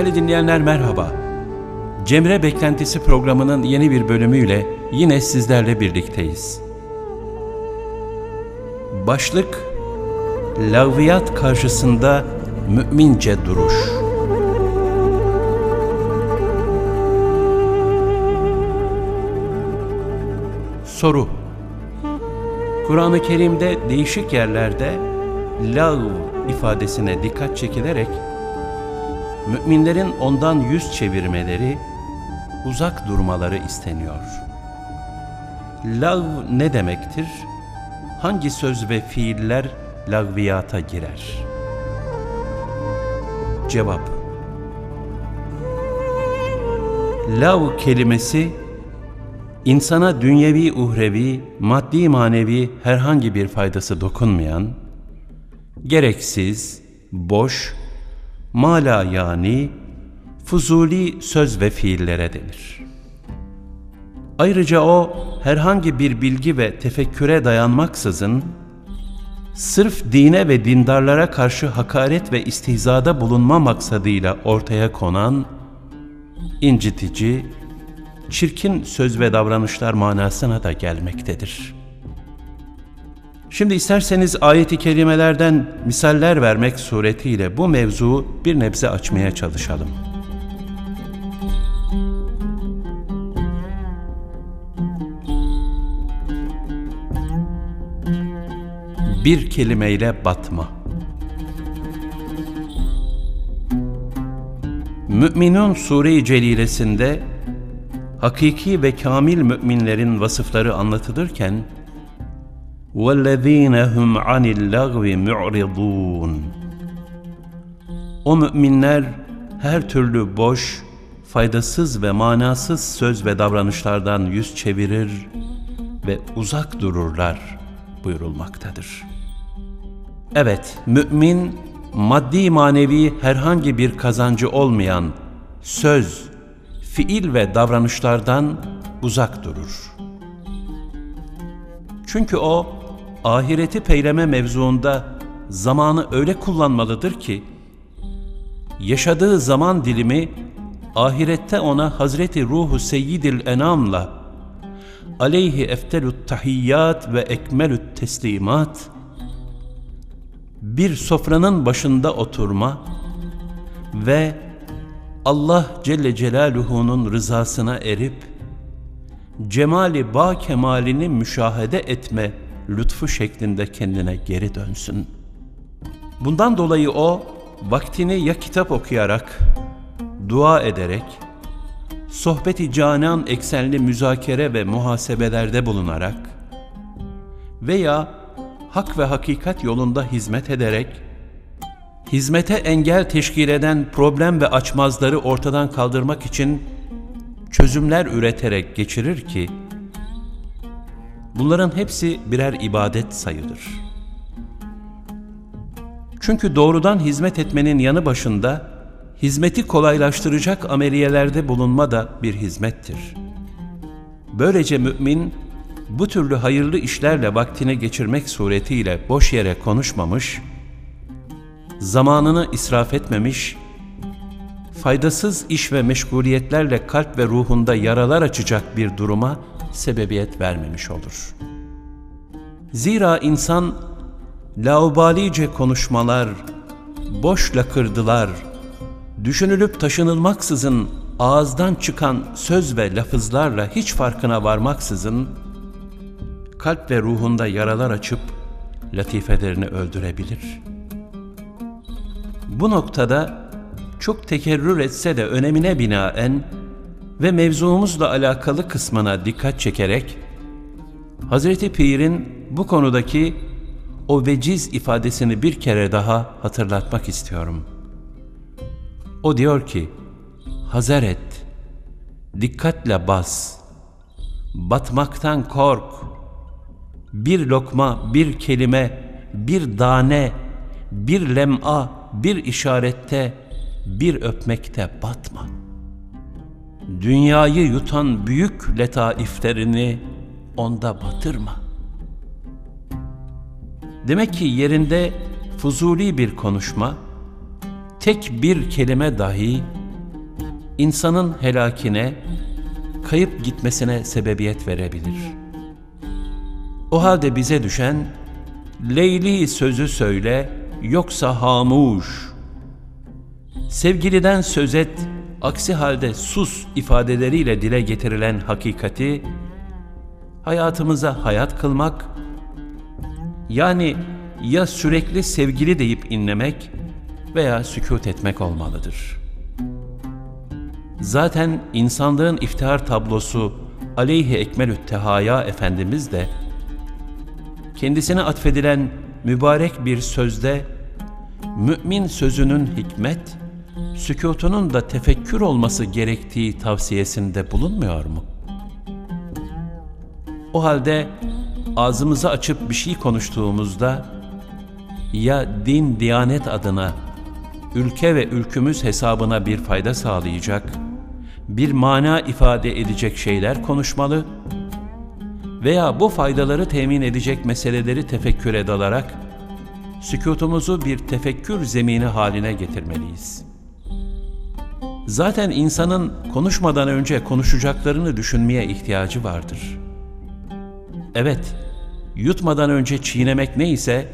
Değerli dinleyenler merhaba. Cemre Beklentisi programının yeni bir bölümüyle yine sizlerle birlikteyiz. Başlık Lağviyat karşısında mümince duruş. Soru Kur'an-ı Kerim'de değişik yerlerde lağv ifadesine dikkat çekilerek müminlerin ondan yüz çevirmeleri, uzak durmaları isteniyor. Lağv ne demektir? Hangi söz ve fiiller lağviyata girer? Cevap Lav kelimesi insana dünyevi uhrevi, maddi manevi herhangi bir faydası dokunmayan, gereksiz, boş, mala yani, fuzuli söz ve fiillere denir. Ayrıca o herhangi bir bilgi ve tefekküre dayanmaksızın, sırf dine ve dindarlara karşı hakaret ve istihzada bulunma maksadıyla ortaya konan, incitici, çirkin söz ve davranışlar manasına da gelmektedir. Şimdi isterseniz ayeti kelimelerden misaller vermek suretiyle bu mevzuu bir nebze açmaya çalışalım. Bir kelimeyle batma. Müminun Sure-i Celilesinde hakiki ve kamil müminlerin vasıfları anlatılırken وَالَّذ۪ينَ هُمْ عَنِ اللَّغْوِ مُعْرِضُونَ O müminler her türlü boş, faydasız ve manasız söz ve davranışlardan yüz çevirir ve uzak dururlar buyurulmaktadır. Evet, mümin, maddi manevi herhangi bir kazancı olmayan söz, fiil ve davranışlardan uzak durur. Çünkü o, ahireti peyleme mevzuunda zamanı öyle kullanmalıdır ki, yaşadığı zaman dilimi ahirette ona Hazreti Ruhu Seyyidil Enam'la aleyhi eftelü't tahiyyat ve ekmelü't teslimat bir sofranın başında oturma ve Allah Celle Celaluhu'nun rızasına erip cemali ba kemalini müşahede etme lütfu şeklinde kendine geri dönsün. Bundan dolayı o vaktini ya kitap okuyarak, dua ederek, sohbeti canan eksenli müzakere ve muhasebelerde bulunarak veya hak ve hakikat yolunda hizmet ederek, hizmete engel teşkil eden problem ve açmazları ortadan kaldırmak için çözümler üreterek geçirir ki, bunların hepsi birer ibadet sayılır. Çünkü doğrudan hizmet etmenin yanı başında, hizmeti kolaylaştıracak ameliyelerde bulunma da bir hizmettir. Böylece mümin, bu türlü hayırlı işlerle vaktini geçirmek suretiyle boş yere konuşmamış, zamanını israf etmemiş, faydasız iş ve meşguliyetlerle kalp ve ruhunda yaralar açacak bir duruma sebebiyet vermemiş olur. Zira insan laubalice konuşmalar, boş lakırdılar, düşünülüp taşınılmaksızın ağızdan çıkan söz ve lafızlarla hiç farkına varmaksızın, kalp ve ruhunda yaralar açıp latifelerini öldürebilir. Bu noktada çok tekerrür etse de önemine binaen ve mevzumuzla alakalı kısmına dikkat çekerek, Hazreti Pir'in bu konudaki o veciz ifadesini bir kere daha hatırlatmak istiyorum. O diyor ki, Hazar et, dikkatle bas, batmaktan kork, bir lokma, bir kelime, bir dane, bir lem'a, bir işarette, bir öpmekte batma. Dünyayı yutan büyük letaiflerini onda batırma. Demek ki yerinde fuzuli bir konuşma, tek bir kelime dahi insanın helakine, kayıp gitmesine sebebiyet verebilir. O halde bize düşen, Leyli sözü söyle, yoksa hamuş. Sevgiliden söz et, aksi halde sus ifadeleriyle dile getirilen hakikati, hayatımıza hayat kılmak, yani ya sürekli sevgili deyip inlemek veya sükut etmek olmalıdır. Zaten insanlığın iftihar tablosu Aleyhi Ekmelü't Tehaya Efendimiz de kendisine atfedilen mübarek bir sözde mümin sözünün hikmet, sükutunun da tefekkür olması gerektiği tavsiyesinde bulunmuyor mu? O halde ağzımızı açıp bir şey konuştuğumuzda ya din diyanet adına ülke ve ülkümüz hesabına bir fayda sağlayacak, bir mana ifade edecek şeyler konuşmalı veya bu faydaları temin edecek meseleleri tefekküre dalarak sükutumuzu bir tefekkür zemini haline getirmeliyiz. Zaten insanın konuşmadan önce konuşacaklarını düşünmeye ihtiyacı vardır. Evet, yutmadan önce çiğnemek neyse,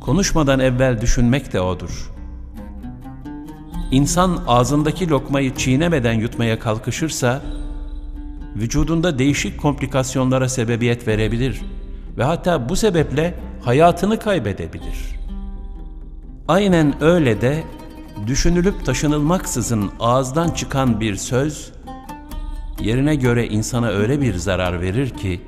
konuşmadan evvel düşünmek de odur. İnsan ağzındaki lokmayı çiğnemeden yutmaya kalkışırsa, vücudunda değişik komplikasyonlara sebebiyet verebilir ve hatta bu sebeple hayatını kaybedebilir. Aynen öyle de düşünülüp taşınılmaksızın ağızdan çıkan bir söz, yerine göre insana öyle bir zarar verir ki,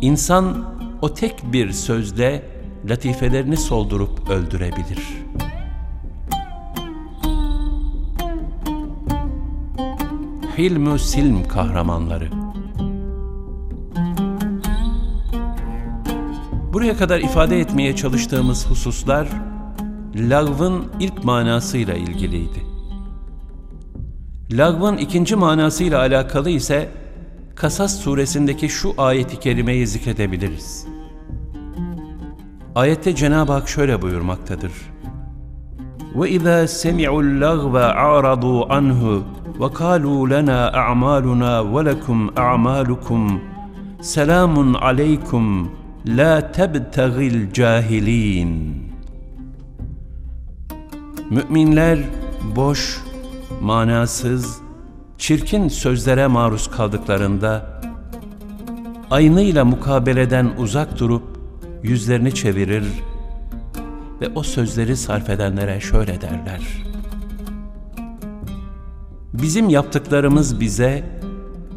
insan o tek bir sözle latifelerini soldurup öldürebilir. Hilmü Silm kahramanları Buraya kadar ifade etmeye çalıştığımız hususlar lagvın ilk manasıyla ilgiliydi. Lagvın ikinci manasıyla alakalı ise Kasas suresindeki şu ayeti kerimeyi zikredebiliriz. Ayette Cenab-ı Hak şöyle buyurmaktadır. وَإِذَا سَمِعُوا اللَّغْوَ عَارَضُوا عَنْهُ وَقَالُوا لَنَا أَعْمَالُنَا وَلَكُمْ أَعْمَالُكُمْ سَلَامٌ عَلَيْكُمْ لَا تَبْتَغِ الْجَاهِلِينَ Müminler boş, manasız, çirkin sözlere maruz kaldıklarında aynıyla mukabeleden uzak durup yüzlerini çevirir ve o sözleri sarf edenlere şöyle derler. Bizim yaptıklarımız bize,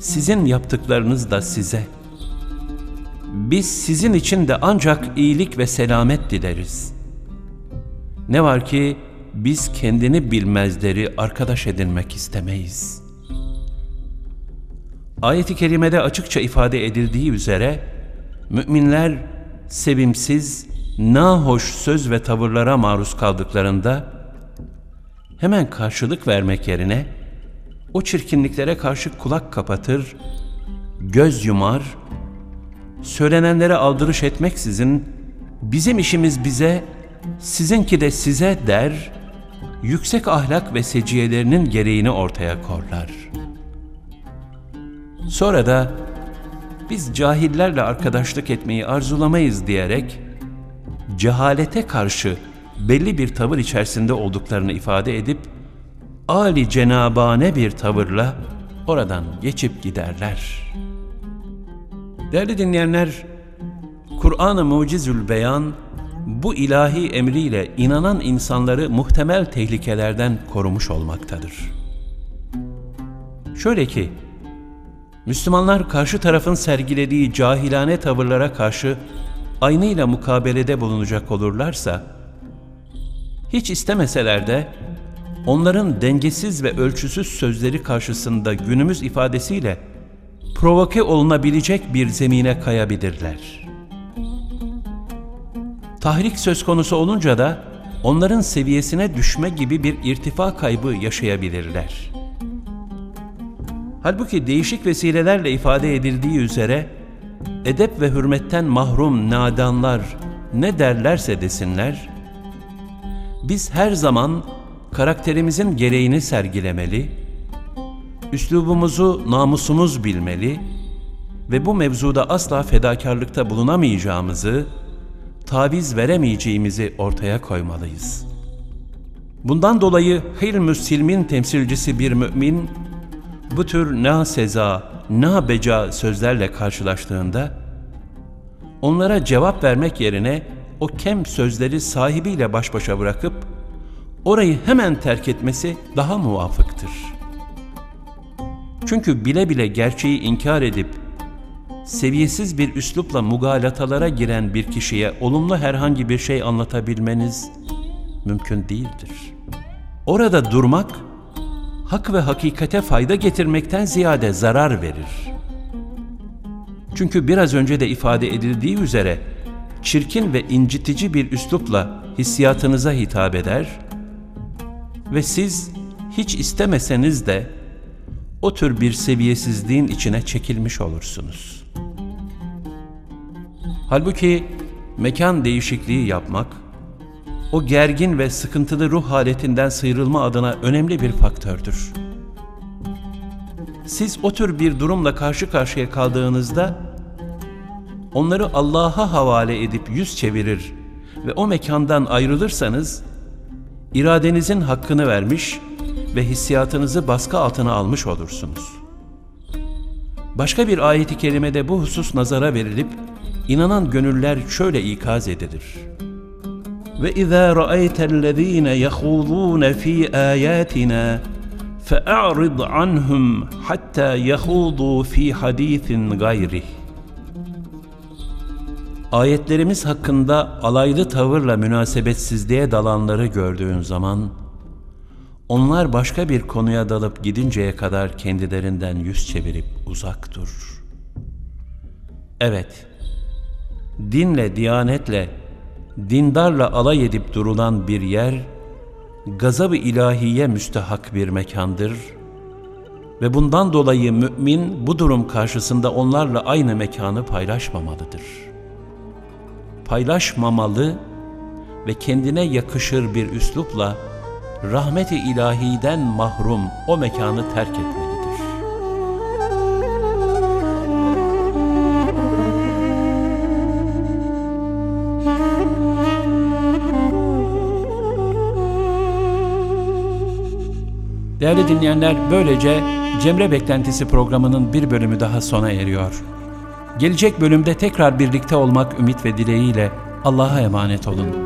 sizin yaptıklarınız da size. Biz sizin için de ancak iyilik ve selamet dileriz. Ne var ki biz kendini bilmezleri arkadaş edinmek istemeyiz. Ayet-i kerimede açıkça ifade edildiği üzere müminler sevimsiz, nahoş söz ve tavırlara maruz kaldıklarında hemen karşılık vermek yerine o çirkinliklere karşı kulak kapatır, göz yumar, söylenenlere aldırış etmeksizin bizim işimiz bize, sizinki de size der, yüksek ahlak ve seciyelerinin gereğini ortaya korlar. Sonra da biz cahillerle arkadaşlık etmeyi arzulamayız diyerek cehalete karşı belli bir tavır içerisinde olduklarını ifade edip Ali cenabane bir tavırla oradan geçip giderler. Değerli dinleyenler, Kur'an-ı Mucizül Beyan bu ilahi emriyle inanan insanları muhtemel tehlikelerden korumuş olmaktadır. Şöyle ki, Müslümanlar karşı tarafın sergilediği cahilane tavırlara karşı aynıyla mukabelede bulunacak olurlarsa, hiç istemeseler de onların dengesiz ve ölçüsüz sözleri karşısında günümüz ifadesiyle provoke olunabilecek bir zemine kayabilirler. Tahrik söz konusu olunca da onların seviyesine düşme gibi bir irtifa kaybı yaşayabilirler. Halbuki değişik vesilelerle ifade edildiği üzere edep ve hürmetten mahrum nadanlar ne derlerse desinler, biz her zaman karakterimizin gereğini sergilemeli, üslubumuzu namusumuz bilmeli ve bu mevzuda asla fedakarlıkta bulunamayacağımızı, taviz veremeyeceğimizi ortaya koymalıyız. Bundan dolayı Hilmü temsilcisi bir mümin, bu tür na seza, na beca sözlerle karşılaştığında, onlara cevap vermek yerine o kem sözleri sahibiyle baş başa bırakıp, orayı hemen terk etmesi daha muvafıktır. Çünkü bile bile gerçeği inkar edip, seviyesiz bir üslupla mugalatalara giren bir kişiye olumlu herhangi bir şey anlatabilmeniz mümkün değildir. Orada durmak, hak ve hakikate fayda getirmekten ziyade zarar verir. Çünkü biraz önce de ifade edildiği üzere, çirkin ve incitici bir üslupla hissiyatınıza hitap eder ve siz hiç istemeseniz de o tür bir seviyesizliğin içine çekilmiş olursunuz. Halbuki mekan değişikliği yapmak, o gergin ve sıkıntılı ruh haletinden sıyrılma adına önemli bir faktördür. Siz o tür bir durumla karşı karşıya kaldığınızda, onları Allah'a havale edip yüz çevirir ve o mekandan ayrılırsanız, iradenizin hakkını vermiş ve hissiyatınızı baskı altına almış olursunuz. Başka bir ayeti kerimede bu husus nazara verilip, inanan gönüller şöyle ikaz edilir. Ve izâ ra'aytellezîne yehûzûne fî âyâtinâ fe'a'rid anhum hattâ yehûzû fî hadîsin gayrih. Ayetlerimiz hakkında alaylı tavırla münasebetsizliğe dalanları gördüğün zaman, onlar başka bir konuya dalıp gidinceye kadar kendilerinden yüz çevirip uzak dur. Evet, dinle, diyanetle, dindarla alay edip durulan bir yer, gazab-ı ilahiye müstehak bir mekandır ve bundan dolayı mümin bu durum karşısında onlarla aynı mekanı paylaşmamalıdır. Paylaşmamalı ve kendine yakışır bir üslupla rahmeti ilahiden mahrum o mekanı terk etmelidir. Değerli dinleyenler, böylece Cemre Beklentisi programının bir bölümü daha sona eriyor. Gelecek bölümde tekrar birlikte olmak ümit ve dileğiyle Allah'a emanet olun.